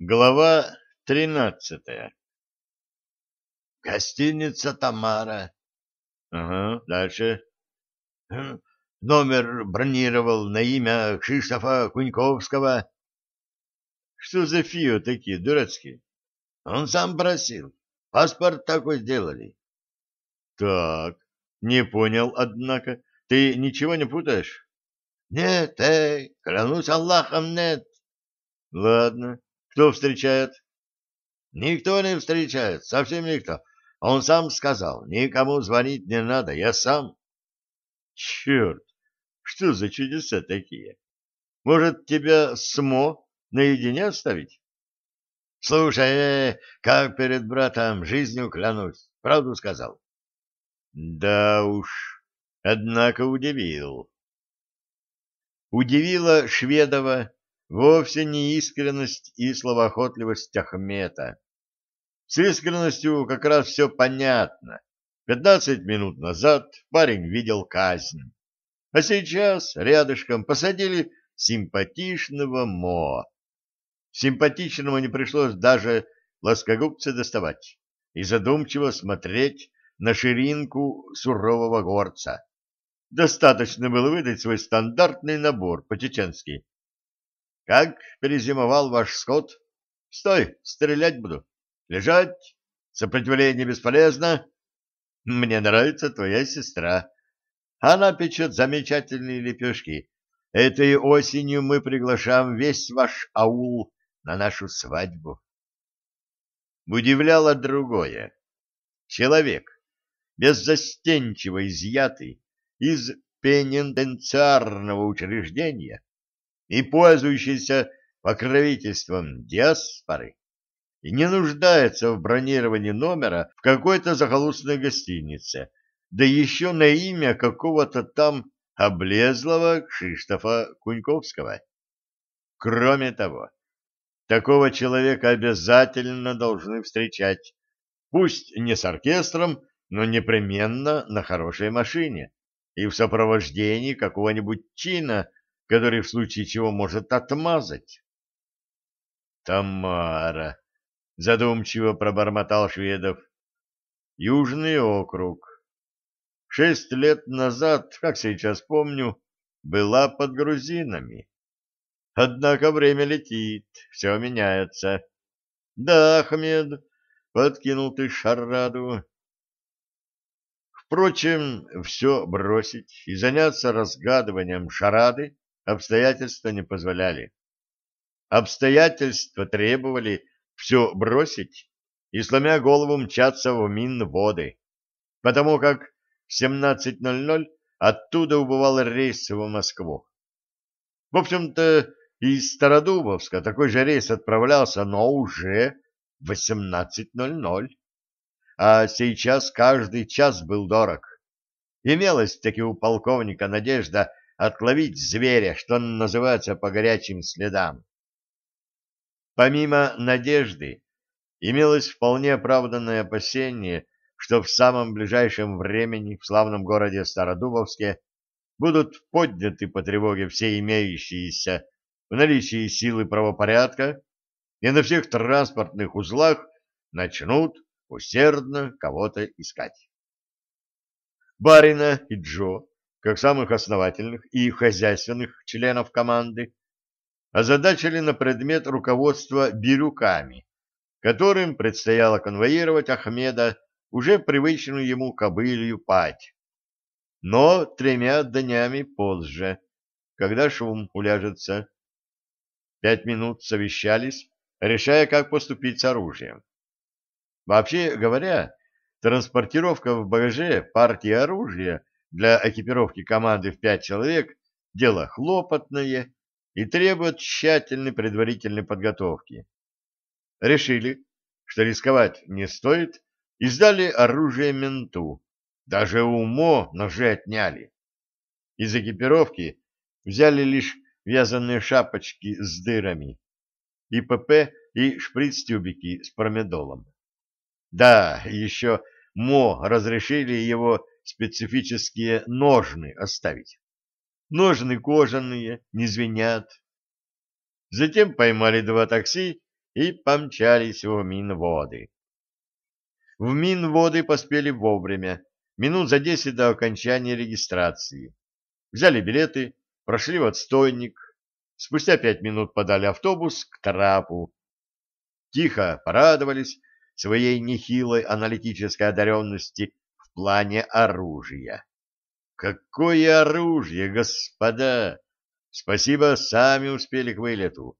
Глава тринадцатая. Гостиница «Тамара». Ага, дальше. Номер бронировал на имя Кшиштофа Куньковского. Что за фио такие дурацкие? Он сам просил. Паспорт такой сделали. Так, не понял, однако. Ты ничего не путаешь? Нет, эй, клянусь Аллахом, нет. Ладно. Кто встречает? Никто не встречает, совсем никто. Он сам сказал, никому звонить не надо, я сам. Черт, что за чудеса такие? Может, тебя СМО наедине оставить? Слушай, э, как перед братом жизнью клянусь, правду сказал. Да уж, однако удивил. Удивила Шведова вовсе не искренность и словоохотливость Ахмета. С искренностью как раз все понятно. Пятнадцать минут назад парень видел казнь, а сейчас рядышком посадили симпатичного Мо. Симпатичному не пришлось даже плоскогубцы доставать и задумчиво смотреть на ширинку сурового горца. Достаточно было выдать свой стандартный набор по-чеченски. Как перезимовал ваш скот? Стой, стрелять буду. Лежать. Сопротивление бесполезно. Мне нравится твоя сестра. Она печет замечательные лепешки. Этой осенью мы приглашаем весь ваш аул на нашу свадьбу. Удивляло другое. Человек, беззастенчиво изъятый из пенитенциарного учреждения, и пользующийся покровительством диаспоры, и не нуждается в бронировании номера в какой-то захолустной гостинице, да еще на имя какого-то там облезлого Кшиштофа Куньковского. Кроме того, такого человека обязательно должны встречать, пусть не с оркестром, но непременно на хорошей машине и в сопровождении какого-нибудь чина, который в случае чего может отмазать. Тамара, задумчиво пробормотал Шведов. Южный округ. Шесть лет назад, как сейчас помню, была под грузинами. Однако время летит, все меняется. Да, Ахмед, подкинул ты шараду. Впрочем, все бросить и заняться разгадыванием шарады обстоятельства не позволяли. Обстоятельства требовали все бросить и, сломя голову, мчаться в Минводы, потому как в 17.00 оттуда убывал рейс в Москву. В общем-то, из Стародубовска такой же рейс отправлялся, но уже в 18.00. А сейчас каждый час был дорог. Имелась таки у полковника надежда отловить зверя, что называется, по горячим следам. Помимо надежды, имелось вполне оправданное опасение, что в самом ближайшем времени в славном городе Стародубовске будут подняты по тревоге все имеющиеся в наличии силы правопорядка и на всех транспортных узлах начнут усердно кого-то искать. Барина и Джо как самых основательных и хозяйственных членов команды, озадачили на предмет руководства бирюками, которым предстояло конвоировать Ахмеда уже привычную ему кобылью пать. Но тремя днями позже, когда шум уляжется. Пять минут совещались, решая, как поступить с оружием. Вообще говоря, транспортировка в багаже партии оружия для экипировки команды в пять человек дело хлопотное и требует тщательной предварительной подготовки. Решили, что рисковать не стоит, и сдали оружие менту. Даже умо ножи отняли. Из экипировки взяли лишь вязаные шапочки с дырами, ИПП и шприц-тюбики с промедолом. Да, еще МО разрешили его специфические ножны оставить. Ножны кожаные, не звенят. Затем поймали два такси и помчались в Минводы. В Минводы поспели вовремя, минут за десять до окончания регистрации. Взяли билеты, прошли в отстойник, спустя пять минут подали автобус к трапу. Тихо порадовались своей нехилой аналитической одаренности плане оружия. Какое оружие, господа! Спасибо, сами успели к вылету.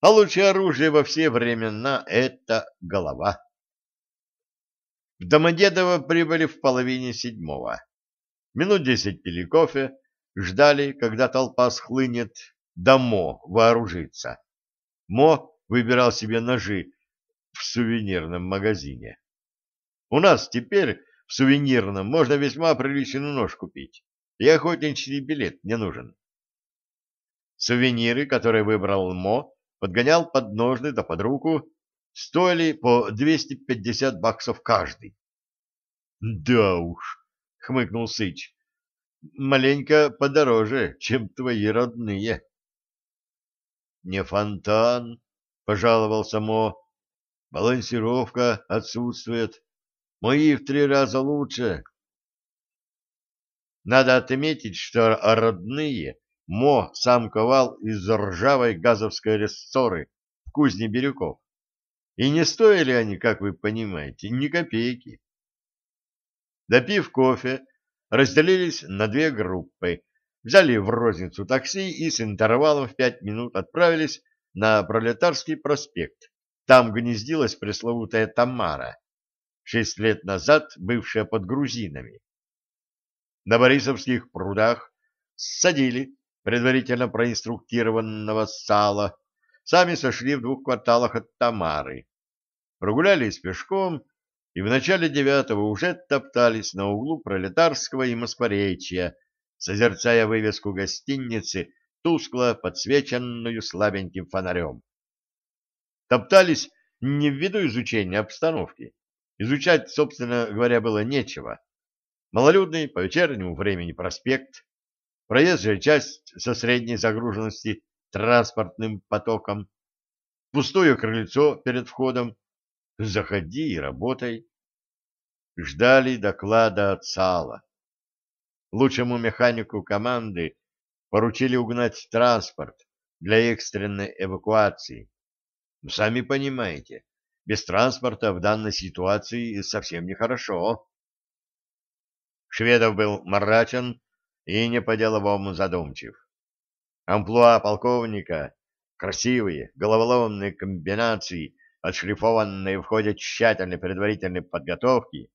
А лучшее оружие во все времена — это голова. В Домодедово прибыли в половине седьмого. Минут десять пили кофе, ждали, когда толпа схлынет, да Мо вооружиться. Мо выбирал себе ножи в сувенирном магазине. У нас теперь в сувенирном можно весьма приличный нож купить, и охотничий билет не нужен. Сувениры, которые выбрал Мо, подгонял под ножны да под руку, стоили по 250 баксов каждый. — Да уж, — хмыкнул Сыч, — маленько подороже, чем твои родные. — Не фонтан, — пожаловался Мо, — балансировка отсутствует. Мои в три раза лучше. Надо отметить, что родные Мо сам ковал из ржавой газовской рессоры в кузне Бирюков. И не стоили они, как вы понимаете, ни копейки. Допив кофе, разделились на две группы, взяли в розницу такси и с интервалом в пять минут отправились на Пролетарский проспект. Там гнездилась пресловутая Тамара, шесть лет назад бывшая под грузинами. На Борисовских прудах садили предварительно проинструктированного сала, сами сошли в двух кварталах от Тамары. Прогулялись пешком и в начале девятого уже топтались на углу Пролетарского и Москворечья, созерцая вывеску гостиницы, тускло подсвеченную слабеньким фонарем. Топтались не ввиду изучения обстановки. Изучать, собственно говоря, было нечего. Малолюдный по вечернему времени проспект, проезжая часть со средней загруженности транспортным потоком, пустое крыльцо перед входом. Заходи и работай. Ждали доклада от Сала. Лучшему механику команды поручили угнать транспорт для экстренной эвакуации. Ну, сами понимаете, без транспорта в данной ситуации совсем нехорошо. Шведов был мрачен и не по-деловому задумчив. Амплуа полковника, красивые, головоломные комбинации, отшлифованные в ходе тщательной предварительной подготовки,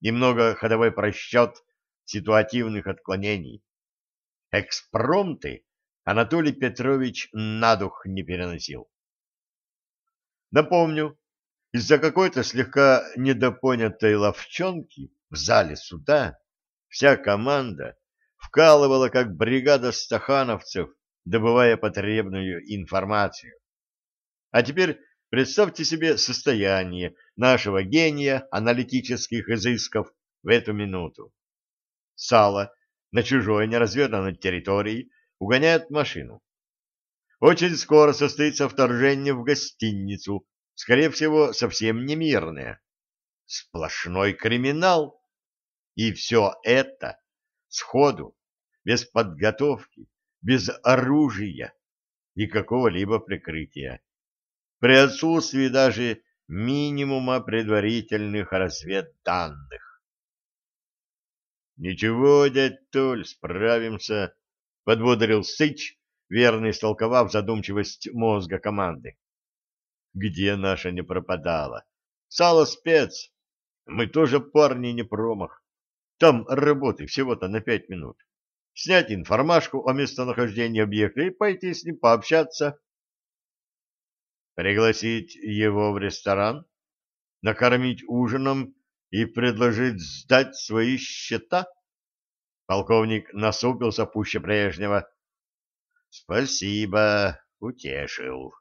немного ходовой просчет ситуативных отклонений. Экспромты Анатолий Петрович на дух не переносил. Напомню, из-за какой-то слегка недопонятой ловчонки в зале суда вся команда вкалывала, как бригада стахановцев, добывая потребную информацию. А теперь представьте себе состояние нашего гения аналитических изысков в эту минуту. Сало на чужой неразведанной территории угоняет машину. Очень скоро состоится вторжение в гостиницу, скорее всего, совсем не мирное. Сплошной криминал. И все это сходу, без подготовки, без оружия и какого-либо прикрытия. При отсутствии даже минимума предварительных разведданных. «Ничего, дядь Толь, справимся», — подбодрил Сыч, верно истолковав задумчивость мозга команды. Где наша не пропадала? Сало спец. Мы тоже парни не промах. Там работы всего-то на пять минут. Снять информашку о местонахождении объекта и пойти с ним пообщаться. Пригласить его в ресторан, накормить ужином и предложить сдать свои счета? Полковник насупился пуще прежнего. Спасибо, утешил.